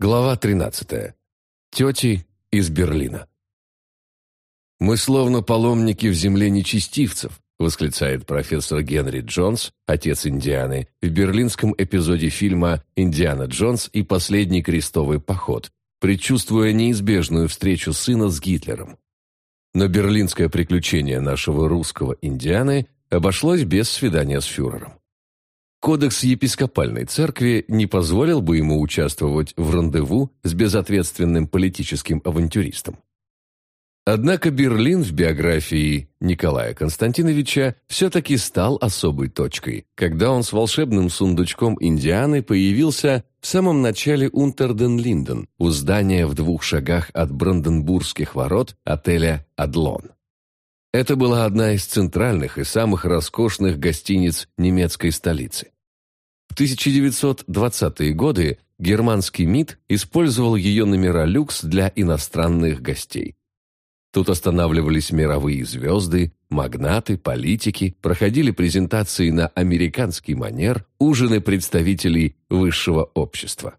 Глава 13. Тети из Берлина. «Мы словно паломники в земле нечестивцев», восклицает профессор Генри Джонс, отец Индианы, в берлинском эпизоде фильма «Индиана Джонс и последний крестовый поход», предчувствуя неизбежную встречу сына с Гитлером. Но берлинское приключение нашего русского Индианы обошлось без свидания с фюрером. Кодекс епископальной церкви не позволил бы ему участвовать в рандеву с безответственным политическим авантюристом. Однако Берлин в биографии Николая Константиновича все-таки стал особой точкой, когда он с волшебным сундучком Индианы появился в самом начале Унтерден-Линден, у здания в двух шагах от Бранденбургских ворот отеля «Адлон». Это была одна из центральных и самых роскошных гостиниц немецкой столицы. В 1920-е годы германский МИД использовал ее номера люкс для иностранных гостей. Тут останавливались мировые звезды, магнаты, политики, проходили презентации на американский манер, ужины представителей высшего общества.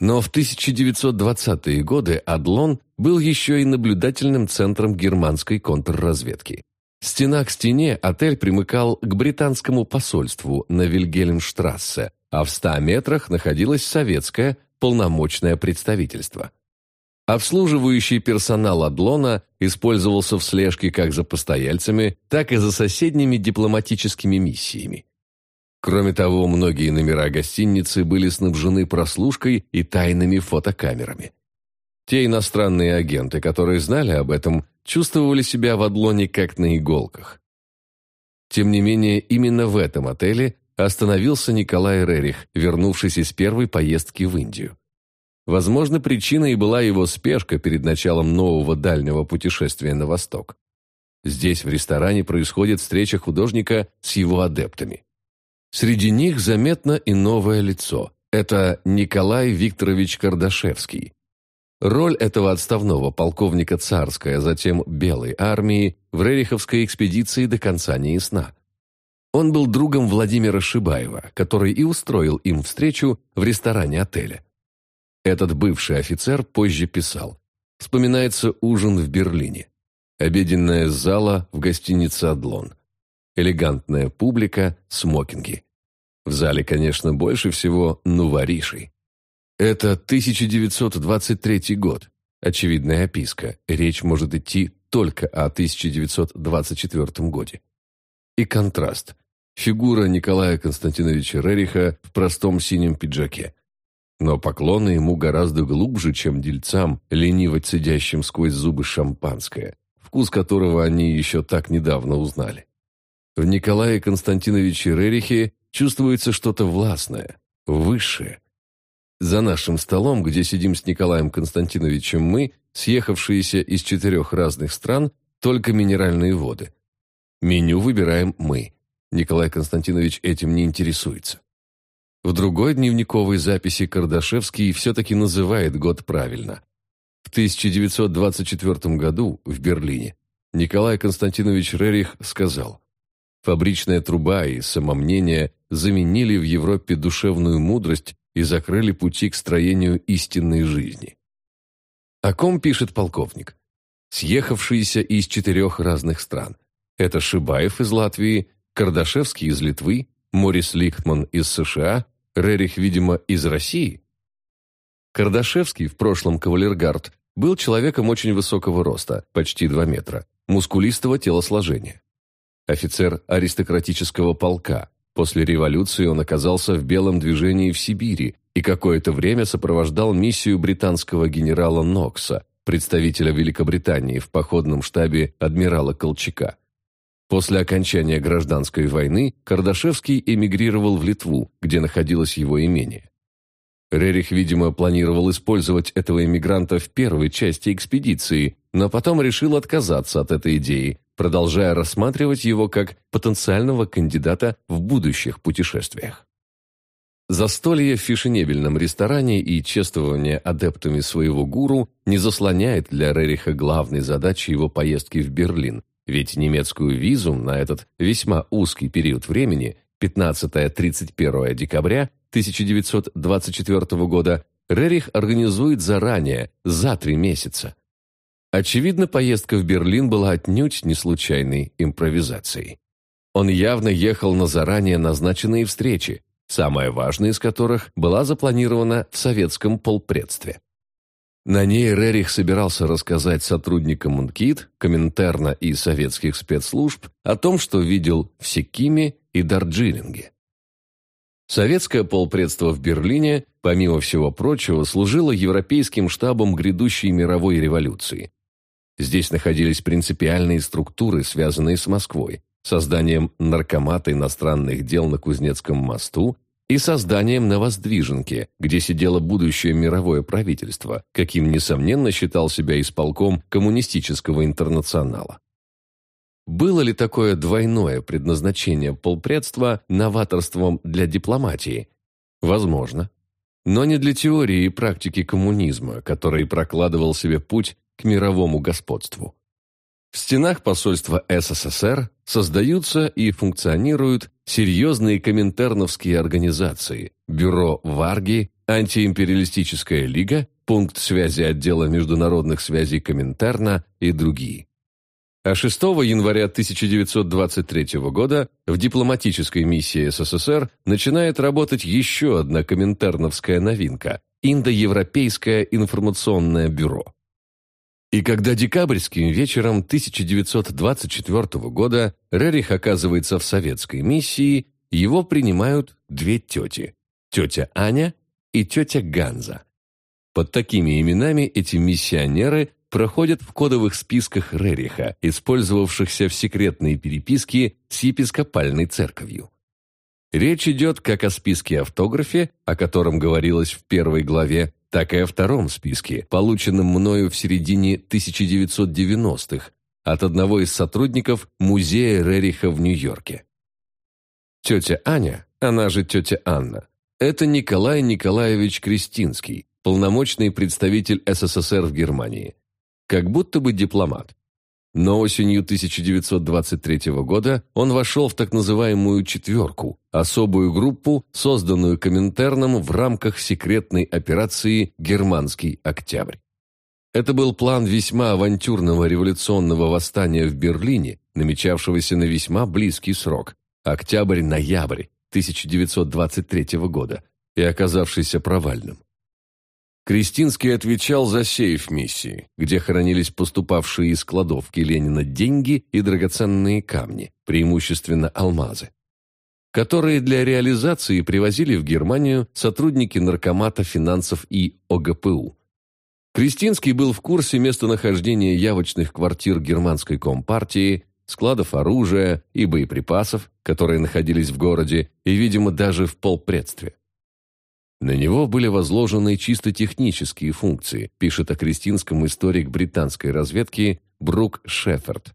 Но в 1920-е годы Адлон был еще и наблюдательным центром германской контрразведки. Стена к стене отель примыкал к британскому посольству на Вильгельмштрассе, а в 100 метрах находилось советское полномочное представительство. Обслуживающий персонал Адлона использовался в слежке как за постояльцами, так и за соседними дипломатическими миссиями. Кроме того, многие номера гостиницы были снабжены прослушкой и тайными фотокамерами. Те иностранные агенты, которые знали об этом, чувствовали себя в Адлоне как на иголках. Тем не менее, именно в этом отеле остановился Николай Рерих, вернувшись из первой поездки в Индию. Возможно, причиной была его спешка перед началом нового дальнего путешествия на восток. Здесь, в ресторане, происходит встреча художника с его адептами. Среди них заметно и новое лицо. Это Николай Викторович Кардашевский. Роль этого отставного полковника царской, а затем Белой армии в Рериховской экспедиции до конца не ясна. Он был другом Владимира Шибаева, который и устроил им встречу в ресторане отеля. Этот бывший офицер позже писал. Вспоминается ужин в Берлине. Обеденная зала в гостинице «Адлон». Элегантная публика, смокинги. В зале, конечно, больше всего нуворишей. Это 1923 год. Очевидная описка. Речь может идти только о 1924 годе. И контраст. Фигура Николая Константиновича Рериха в простом синем пиджаке. Но поклоны ему гораздо глубже, чем дельцам, лениво цедящим сквозь зубы шампанское, вкус которого они еще так недавно узнали. В Николае Константиновиче Рерихе чувствуется что-то властное, высшее. За нашим столом, где сидим с Николаем Константиновичем мы, съехавшиеся из четырех разных стран, только минеральные воды. Меню выбираем мы. Николай Константинович этим не интересуется. В другой дневниковой записи Кардашевский все-таки называет год правильно. В 1924 году в Берлине Николай Константинович Рерих сказал Фабричная труба и самомнение заменили в Европе душевную мудрость и закрыли пути к строению истинной жизни. О ком пишет полковник? Съехавшиеся из четырех разных стран. Это Шибаев из Латвии, Кардашевский из Литвы, Морис Лихтман из США, Рерих, видимо, из России. Кардашевский, в прошлом кавалергард, был человеком очень высокого роста, почти 2 метра, мускулистого телосложения офицер аристократического полка. После революции он оказался в белом движении в Сибири и какое-то время сопровождал миссию британского генерала Нокса, представителя Великобритании в походном штабе адмирала Колчака. После окончания гражданской войны Кардашевский эмигрировал в Литву, где находилось его имение. Рерих, видимо, планировал использовать этого эмигранта в первой части экспедиции, но потом решил отказаться от этой идеи, продолжая рассматривать его как потенциального кандидата в будущих путешествиях. Застолье в фешенебельном ресторане и чествование адептами своего гуру не заслоняет для Рериха главной задачи его поездки в Берлин, ведь немецкую визу на этот весьма узкий период времени 15-31 декабря 1924 года Рерих организует заранее, за три месяца. Очевидно, поездка в Берлин была отнюдь не случайной импровизацией. Он явно ехал на заранее назначенные встречи, самая важная из которых была запланирована в советском полпредстве. На ней Рерих собирался рассказать сотрудникам МНКИТ, Коминтерна и советских спецслужб о том, что видел в Секиме и Дарджилинге. Советское полпредство в Берлине, помимо всего прочего, служило европейским штабом грядущей мировой революции. Здесь находились принципиальные структуры, связанные с Москвой, созданием наркомата иностранных дел на Кузнецком мосту и созданием на Воздвиженке, где сидело будущее мировое правительство, каким, несомненно, считал себя исполком коммунистического интернационала. Было ли такое двойное предназначение полпредства новаторством для дипломатии? Возможно. Но не для теории и практики коммунизма, который прокладывал себе путь к мировому господству. В стенах посольства СССР создаются и функционируют серьезные коминтерновские организации, бюро Варги, антиимпериалистическая лига, пункт связи отдела международных связей Коминтерна и другие. А 6 января 1923 года в дипломатической миссии СССР начинает работать еще одна коминтерновская новинка – Индоевропейское информационное бюро. И когда декабрьским вечером 1924 года Рерих оказывается в советской миссии, его принимают две тети – тетя Аня и тетя Ганза. Под такими именами эти миссионеры проходят в кодовых списках Рериха, использовавшихся в секретной переписке с епископальной церковью. Речь идет как о списке автографе, о котором говорилось в первой главе, так и о втором списке, полученном мною в середине 1990-х от одного из сотрудников музея Рериха в Нью-Йорке. Тетя Аня, она же тетя Анна, это Николай Николаевич Кристинский, полномочный представитель СССР в Германии, как будто бы дипломат. Но осенью 1923 года он вошел в так называемую «четверку», особую группу, созданную Коминтерном в рамках секретной операции «Германский октябрь». Это был план весьма авантюрного революционного восстания в Берлине, намечавшегося на весьма близкий срок – октябрь-ноябрь 1923 года, и оказавшийся провальным. Кристинский отвечал за сейф миссии, где хранились поступавшие из кладовки Ленина деньги и драгоценные камни, преимущественно алмазы, которые для реализации привозили в Германию сотрудники Наркомата финансов и ОГПУ. Кристинский был в курсе местонахождения явочных квартир германской компартии, складов оружия и боеприпасов, которые находились в городе и, видимо, даже в полпредстве. На него были возложены чисто технические функции, пишет о Кристинском историк британской разведки Брук Шеффорд.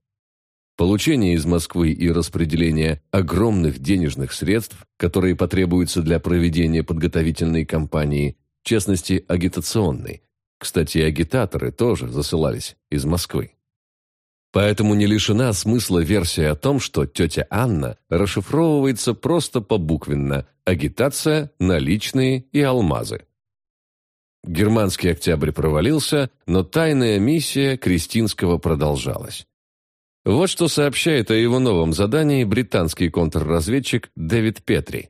Получение из Москвы и распределение огромных денежных средств, которые потребуются для проведения подготовительной кампании, в частности, агитационной. Кстати, агитаторы тоже засылались из Москвы. Поэтому не лишена смысла версия о том, что тетя Анна расшифровывается просто побуквенно «агитация, наличные и алмазы». Германский октябрь провалился, но тайная миссия Кристинского продолжалась. Вот что сообщает о его новом задании британский контрразведчик Дэвид Петри.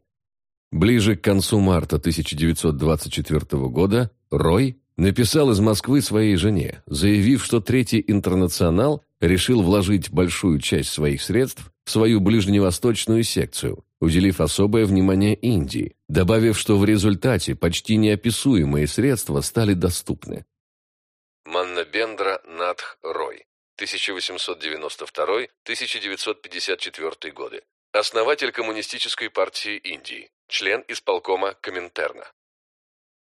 Ближе к концу марта 1924 года Рой написал из Москвы своей жене, заявив, что Третий Интернационал решил вложить большую часть своих средств в свою ближневосточную секцию, уделив особое внимание Индии, добавив, что в результате почти неописуемые средства стали доступны. Маннабендра Надх Рой, 1892-1954 годы. Основатель Коммунистической партии Индии, член исполкома Коминтерна.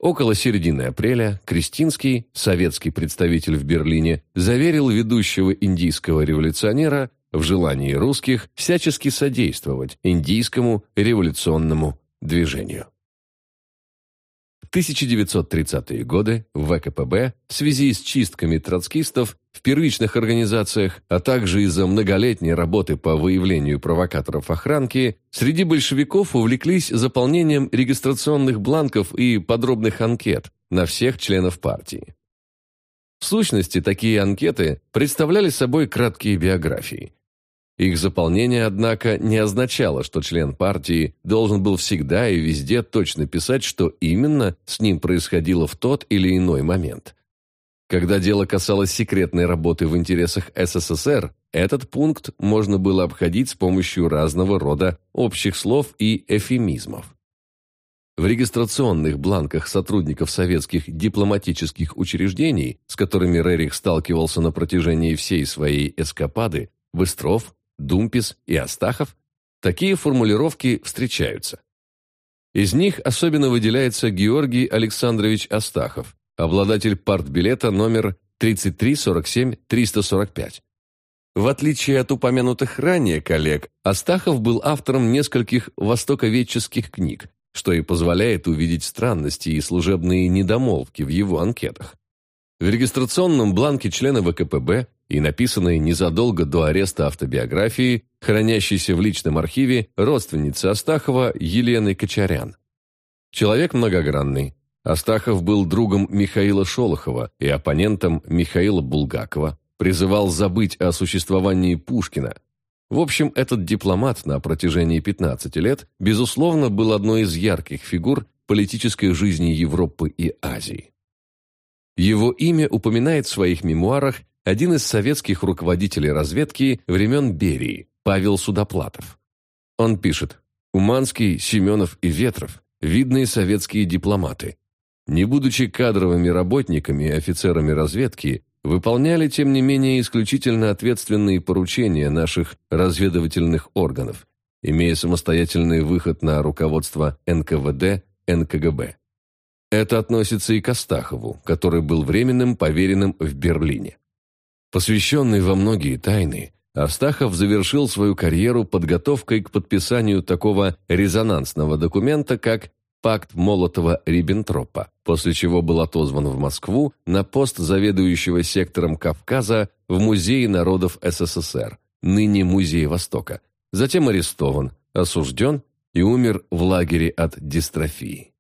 Около середины апреля Кристинский, советский представитель в Берлине, заверил ведущего индийского революционера в желании русских всячески содействовать индийскому революционному движению. 1930-е годы в ВКПБ в связи с чистками троцкистов в первичных организациях, а также из-за многолетней работы по выявлению провокаторов охранки, среди большевиков увлеклись заполнением регистрационных бланков и подробных анкет, на всех членов партии. В сущности, такие анкеты представляли собой краткие биографии. Их заполнение, однако, не означало, что член партии должен был всегда и везде точно писать, что именно с ним происходило в тот или иной момент. Когда дело касалось секретной работы в интересах СССР, этот пункт можно было обходить с помощью разного рода общих слов и эфемизмов. В регистрационных бланках сотрудников советских дипломатических учреждений, с которыми Рерих сталкивался на протяжении всей своей эскапады, Быстров, Думпис и Астахов, такие формулировки встречаются. Из них особенно выделяется Георгий Александрович Астахов, обладатель партбилета номер 3347-345. В отличие от упомянутых ранее коллег, Астахов был автором нескольких востоковедческих книг, что и позволяет увидеть странности и служебные недомолвки в его анкетах. В регистрационном бланке члена ВКПБ и написанной незадолго до ареста автобиографии, хранящейся в личном архиве родственницы Астахова Елены Кочарян. Человек многогранный. Астахов был другом Михаила Шолохова и оппонентом Михаила Булгакова, призывал забыть о существовании Пушкина, в общем, этот дипломат на протяжении 15 лет, безусловно, был одной из ярких фигур политической жизни Европы и Азии. Его имя упоминает в своих мемуарах один из советских руководителей разведки времен Берии, Павел Судоплатов. Он пишет «Уманский, Семенов и Ветров – видные советские дипломаты. Не будучи кадровыми работниками и офицерами разведки, выполняли, тем не менее, исключительно ответственные поручения наших разведывательных органов, имея самостоятельный выход на руководство НКВД, НКГБ. Это относится и к Астахову, который был временным поверенным в Берлине. Посвященный во многие тайны, Астахов завершил свою карьеру подготовкой к подписанию такого резонансного документа, как пакт Молотова-Риббентропа, после чего был отозван в Москву на пост заведующего сектором Кавказа в Музее народов СССР, ныне Музей Востока, затем арестован, осужден и умер в лагере от дистрофии.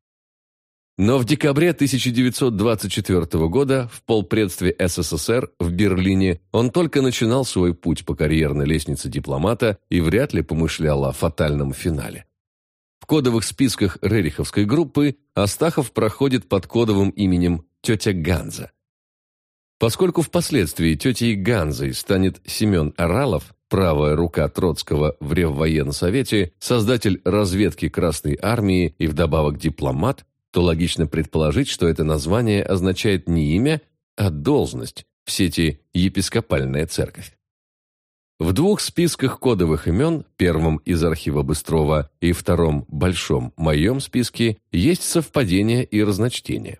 Но в декабре 1924 года в полпредстве СССР в Берлине он только начинал свой путь по карьерной лестнице дипломата и вряд ли помышлял о фатальном финале. В кодовых списках Рериховской группы Астахов проходит под кодовым именем «Тетя Ганза». Поскольку впоследствии тетей Ганзой станет Семен Оралов, правая рука Троцкого в Реввоенсовете, создатель разведки Красной Армии и вдобавок дипломат, то логично предположить, что это название означает не имя, а должность в сети «Епископальная церковь». В двух списках кодовых имен, первом из архива Быстрова и втором, большом, моем списке, есть совпадение и разночтение.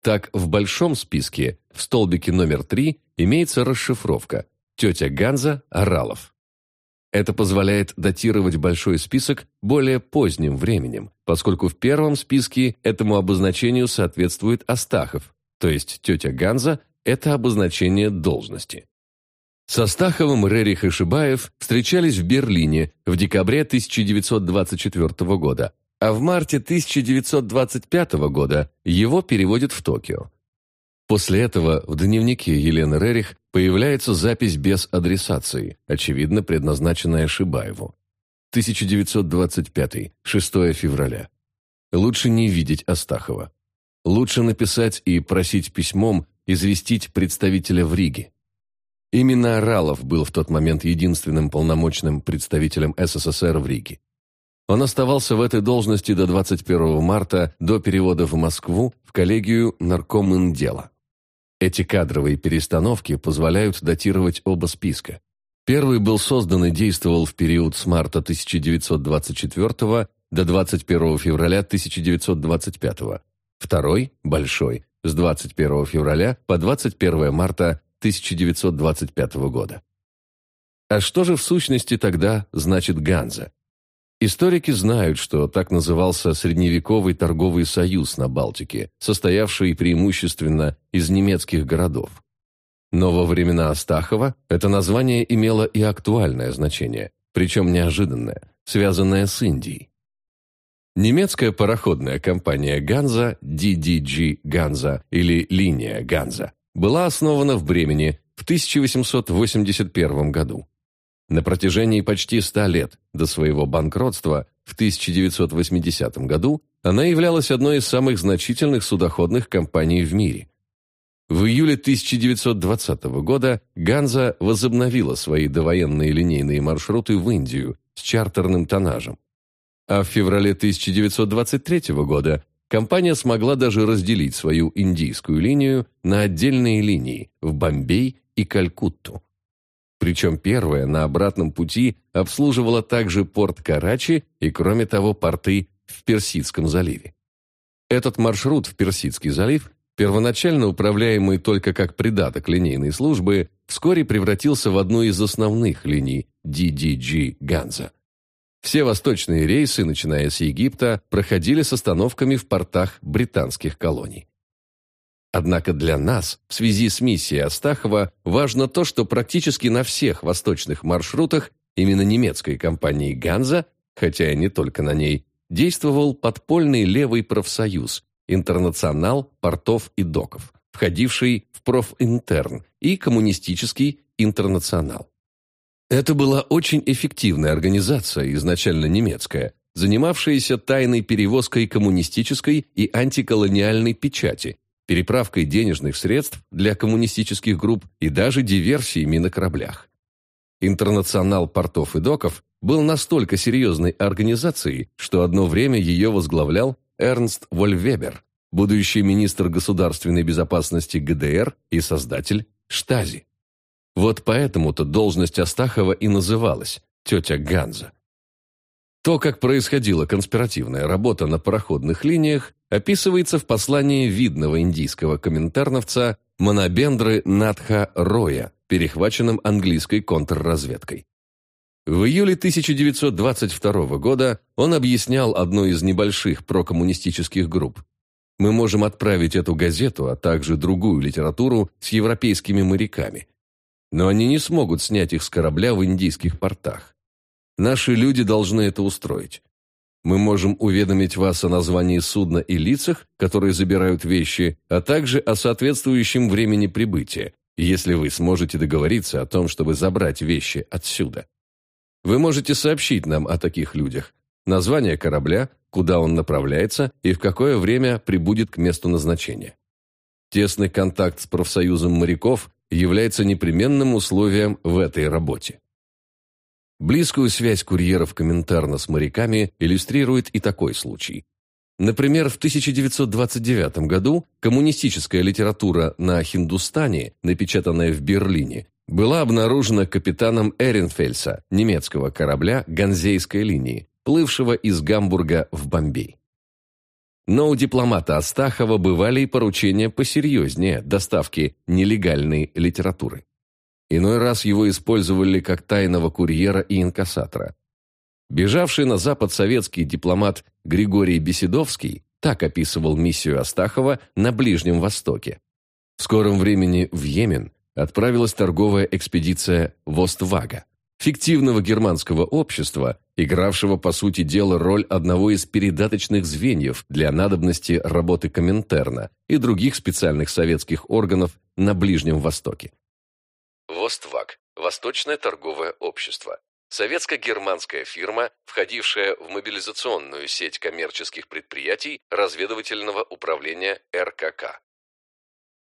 Так, в большом списке, в столбике номер 3, имеется расшифровка «Тетя Ганза Оралов». Это позволяет датировать большой список более поздним временем, поскольку в первом списке этому обозначению соответствует Астахов, то есть тетя Ганза – это обозначение должности. Со Стаховым Рерих и Шибаев встречались в Берлине в декабре 1924 года, а в марте 1925 года его переводят в Токио. После этого в дневнике Елены Рерих появляется запись без адресации, очевидно предназначенная Шибаеву. 1925, 6 февраля. Лучше не видеть Астахова. Лучше написать и просить письмом известить представителя в Риге. Именно Оралов был в тот момент единственным полномочным представителем СССР в Риге. Он оставался в этой должности до 21 марта, до перевода в Москву в коллегию Наркоминдела. Эти кадровые перестановки позволяют датировать оба списка. Первый был создан и действовал в период с марта 1924 до 21 февраля 1925. Второй, большой, с 21 февраля по 21 марта 1925 года. А что же в сущности тогда значит Ганза? Историки знают, что так назывался средневековый торговый союз на Балтике, состоявший преимущественно из немецких городов. Но во времена Астахова это название имело и актуальное значение, причем неожиданное, связанное с Индией. Немецкая пароходная компания «Ганза» DDG «Ганза» или «Линия Ганза» была основана в Бремени в 1881 году. На протяжении почти ста лет до своего банкротства в 1980 году она являлась одной из самых значительных судоходных компаний в мире. В июле 1920 года «Ганза» возобновила свои довоенные линейные маршруты в Индию с чартерным тоннажем. А в феврале 1923 года компания смогла даже разделить свою индийскую линию на отдельные линии в Бомбей и Калькутту. Причем первая на обратном пути обслуживала также порт Карачи и, кроме того, порты в Персидском заливе. Этот маршрут в Персидский залив, первоначально управляемый только как придаток линейной службы, вскоре превратился в одну из основных линий DDG Ганза. Все восточные рейсы, начиная с Египта, проходили с остановками в портах британских колоний. Однако для нас, в связи с миссией Астахова, важно то, что практически на всех восточных маршрутах именно немецкой компании «Ганза», хотя и не только на ней, действовал подпольный левый профсоюз «Интернационал портов и доков», входивший в профинтерн и коммунистический «Интернационал». Это была очень эффективная организация, изначально немецкая, занимавшаяся тайной перевозкой коммунистической и антиколониальной печати, переправкой денежных средств для коммунистических групп и даже диверсиями на кораблях. Интернационал портов и доков был настолько серьезной организацией, что одно время ее возглавлял Эрнст Вольвебер, будущий министр государственной безопасности ГДР и создатель Штази. Вот поэтому-то должность Астахова и называлась «тетя Ганза». То, как происходила конспиративная работа на пароходных линиях, описывается в послании видного индийского комментарновца Манабендры Надха Роя, перехваченном английской контрразведкой. В июле 1922 года он объяснял одной из небольших прокоммунистических групп. «Мы можем отправить эту газету, а также другую литературу с европейскими моряками. Но они не смогут снять их с корабля в индийских портах. Наши люди должны это устроить. Мы можем уведомить вас о названии судна и лицах, которые забирают вещи, а также о соответствующем времени прибытия, если вы сможете договориться о том, чтобы забрать вещи отсюда. Вы можете сообщить нам о таких людях, название корабля, куда он направляется и в какое время прибудет к месту назначения. Тесный контакт с профсоюзом моряков является непременным условием в этой работе. Близкую связь курьеров Коминтерна с моряками иллюстрирует и такой случай. Например, в 1929 году коммунистическая литература на Хиндустане, напечатанная в Берлине, была обнаружена капитаном Эренфельса, немецкого корабля Ганзейской линии, плывшего из Гамбурга в Бомбей. Но у дипломата Астахова бывали и поручения посерьезнее доставки нелегальной литературы. Иной раз его использовали как тайного курьера и инкассатора. Бежавший на запад советский дипломат Григорий Беседовский так описывал миссию Астахова на Ближнем Востоке. В скором времени в Йемен отправилась торговая экспедиция Воствага, фиктивного германского общества, игравшего, по сути дела, роль одного из передаточных звеньев для надобности работы Коминтерна и других специальных советских органов на Ближнем Востоке. Востваг – Восточное торговое общество. Советско-германская фирма, входившая в мобилизационную сеть коммерческих предприятий разведывательного управления РКК.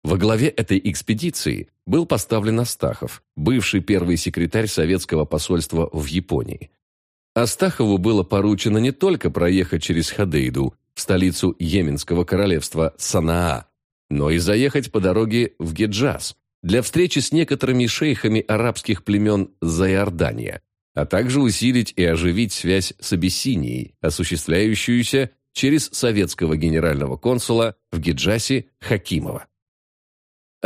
Во главе этой экспедиции был поставлен Астахов, бывший первый секретарь советского посольства в Японии. Астахову было поручено не только проехать через Хадейду, в столицу Йеменского королевства Санаа, но и заехать по дороге в Геджаз, для встречи с некоторыми шейхами арабских племен Зайордания, а также усилить и оживить связь с Абиссинией, осуществляющуюся через советского генерального консула в Гиджасе Хакимова.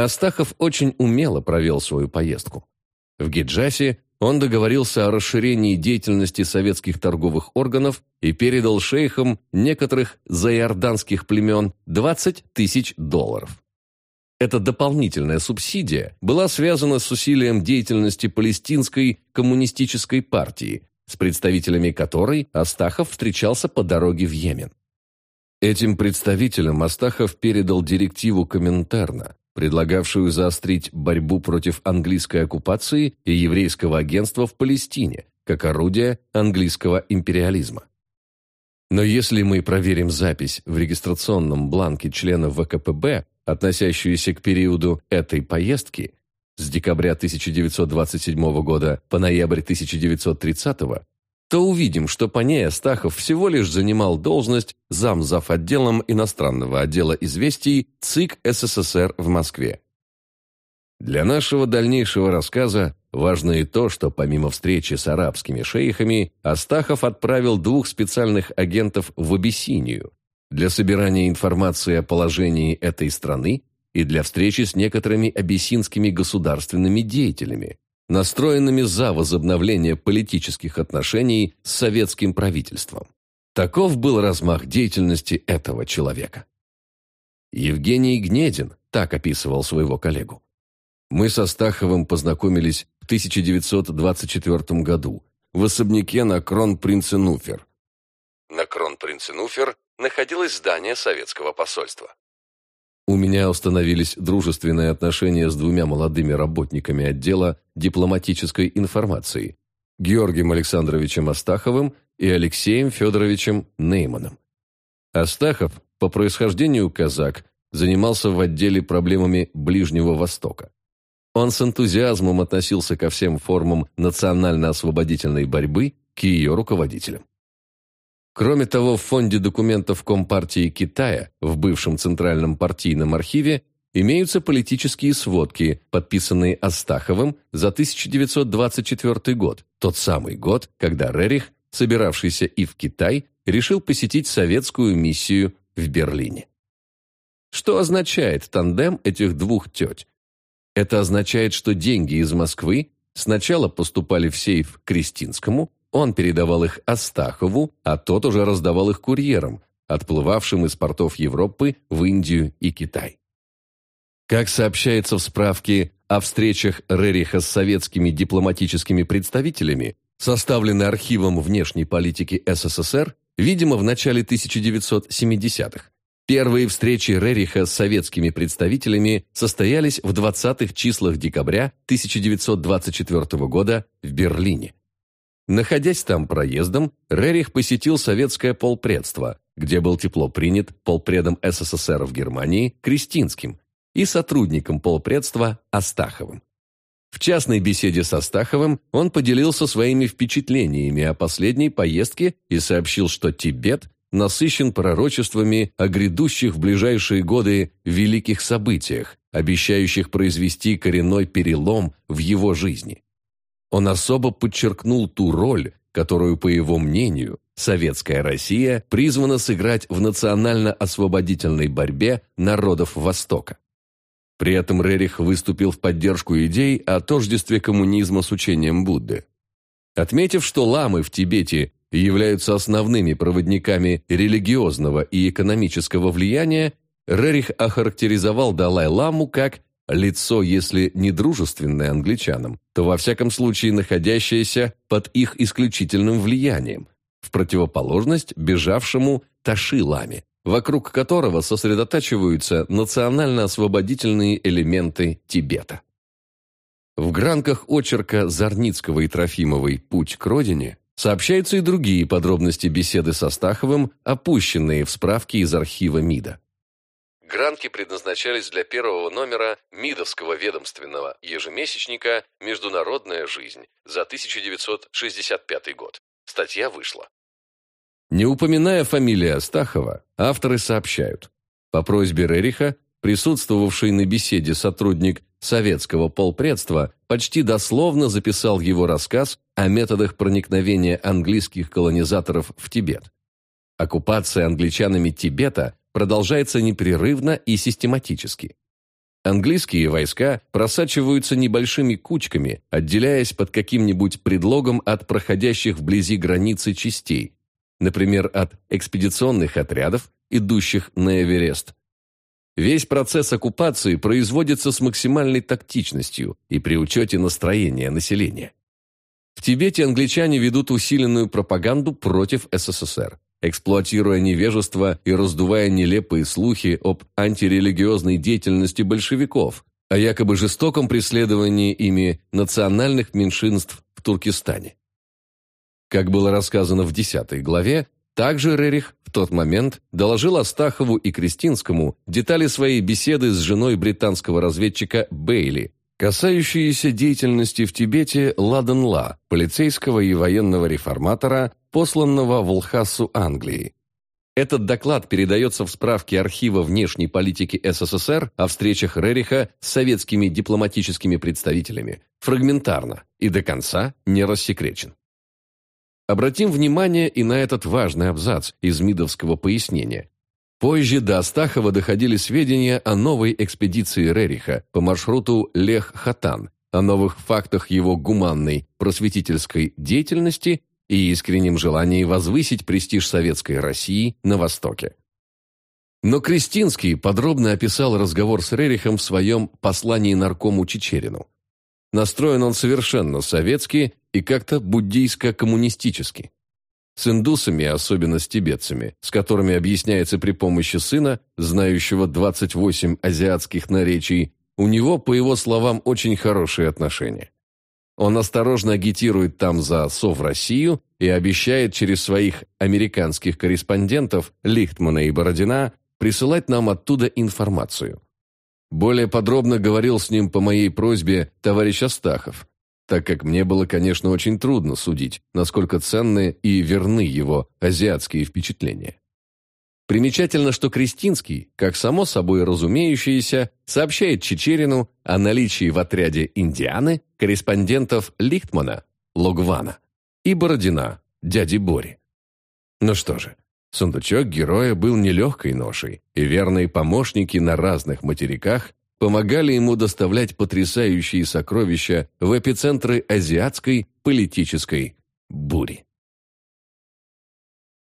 Астахов очень умело провел свою поездку. В Гиджасе он договорился о расширении деятельности советских торговых органов и передал шейхам некоторых зайорданских племен 20 тысяч долларов. Эта дополнительная субсидия была связана с усилием деятельности палестинской коммунистической партии, с представителями которой Астахов встречался по дороге в Йемен. Этим представителям Астахов передал директиву Коминтерна, предлагавшую заострить борьбу против английской оккупации и еврейского агентства в Палестине, как орудие английского империализма. Но если мы проверим запись в регистрационном бланке членов ВКПБ, относящуюся к периоду этой поездки, с декабря 1927 года по ноябрь 1930, то увидим, что по ней Астахов всего лишь занимал должность замзав отделом иностранного отдела известий ЦИК СССР в Москве. Для нашего дальнейшего рассказа важно и то, что помимо встречи с арабскими шейхами, Астахов отправил двух специальных агентов в Абиссинию для собирания информации о положении этой страны и для встречи с некоторыми абиссинскими государственными деятелями, настроенными за возобновление политических отношений с советским правительством. Таков был размах деятельности этого человека. Евгений Гнедин так описывал своего коллегу. Мы со Стаховым познакомились в 1924 году в особняке на Кронпринценуфер. На Кронпринценуфер находилось здание советского посольства. У меня установились дружественные отношения с двумя молодыми работниками отдела дипломатической информации Георгием Александровичем Астаховым и Алексеем Федоровичем Нейманом. Астахов, по происхождению казак, занимался в отделе проблемами Ближнего Востока. Он с энтузиазмом относился ко всем формам национально-освободительной борьбы к ее руководителям. Кроме того, в фонде документов Компартии Китая в бывшем Центральном партийном архиве имеются политические сводки, подписанные Астаховым за 1924 год, тот самый год, когда Рерих, собиравшийся и в Китай, решил посетить советскую миссию в Берлине. Что означает тандем этих двух теть? Это означает, что деньги из Москвы сначала поступали в сейф Кристинскому, он передавал их Астахову, а тот уже раздавал их курьерам, отплывавшим из портов Европы в Индию и Китай. Как сообщается в справке о встречах Рериха с советскими дипломатическими представителями, составленной архивом внешней политики СССР, видимо, в начале 1970-х, Первые встречи Рериха с советскими представителями состоялись в 20-х числах декабря 1924 года в Берлине. Находясь там проездом, Рерих посетил советское полпредство, где был тепло принят полпредом СССР в Германии Кристинским и сотрудником полпредства Астаховым. В частной беседе с Астаховым он поделился своими впечатлениями о последней поездке и сообщил, что Тибет насыщен пророчествами о грядущих в ближайшие годы великих событиях, обещающих произвести коренной перелом в его жизни. Он особо подчеркнул ту роль, которую, по его мнению, советская Россия призвана сыграть в национально-освободительной борьбе народов Востока. При этом Рерих выступил в поддержку идей о тождестве коммунизма с учением Будды. Отметив, что ламы в Тибете являются основными проводниками религиозного и экономического влияния, Рерих охарактеризовал Далай-ламу как лицо, если не дружественное англичанам, то во всяком случае находящееся под их исключительным влиянием, в противоположность бежавшему Таши-ламе, вокруг которого сосредотачиваются национально-освободительные элементы Тибета. В гранках очерка Зарницкого и Трофимовой «Путь к родине» Сообщаются и другие подробности беседы со Стаховым, опущенные в справке из архива МИДа. Гранки предназначались для первого номера МИДовского ведомственного ежемесячника «Международная жизнь» за 1965 год. Статья вышла. Не упоминая фамилии Астахова, авторы сообщают. По просьбе Рериха, присутствовавший на беседе сотрудник советского полпредства почти дословно записал его рассказ о методах проникновения английских колонизаторов в Тибет. Оккупация англичанами Тибета продолжается непрерывно и систематически. Английские войска просачиваются небольшими кучками, отделяясь под каким-нибудь предлогом от проходящих вблизи границы частей, например, от экспедиционных отрядов, идущих на Эверест, Весь процесс оккупации производится с максимальной тактичностью и при учете настроения населения. В Тибете англичане ведут усиленную пропаганду против СССР, эксплуатируя невежество и раздувая нелепые слухи об антирелигиозной деятельности большевиков, о якобы жестоком преследовании ими национальных меньшинств в Туркестане. Как было рассказано в 10 главе, также Рерих в тот момент доложил Астахову и Кристинскому детали своей беседы с женой британского разведчика Бейли, касающиеся деятельности в Тибете Ладен-Ла, полицейского и военного реформатора, посланного в Лхасу Англии. Этот доклад передается в справке архива внешней политики СССР о встречах Рериха с советскими дипломатическими представителями, фрагментарно и до конца не рассекречен. Обратим внимание и на этот важный абзац из МИДовского пояснения. Позже до Астахова доходили сведения о новой экспедиции Рериха по маршруту Лех-Хатан, о новых фактах его гуманной просветительской деятельности и искреннем желании возвысить престиж советской России на Востоке. Но Кристинский подробно описал разговор с Рерихом в своем послании наркому Чечерину. Настроен он совершенно советски и как-то буддийско-коммунистически. С индусами, особенно с тибетцами, с которыми объясняется при помощи сына, знающего 28 азиатских наречий, у него, по его словам, очень хорошие отношения. Он осторожно агитирует там за СОВ Россию и обещает через своих американских корреспондентов Лихтмана и Бородина присылать нам оттуда информацию. Более подробно говорил с ним по моей просьбе товарищ Астахов, так как мне было, конечно, очень трудно судить, насколько ценны и верны его азиатские впечатления. Примечательно, что Кристинский, как само собой разумеющееся, сообщает Чечерину о наличии в отряде Индианы корреспондентов Лихтмана, Логвана и Бородина, дяди Бори. Ну что же, Сундучок героя был нелегкой ношей, и верные помощники на разных материках помогали ему доставлять потрясающие сокровища в эпицентры азиатской политической бури.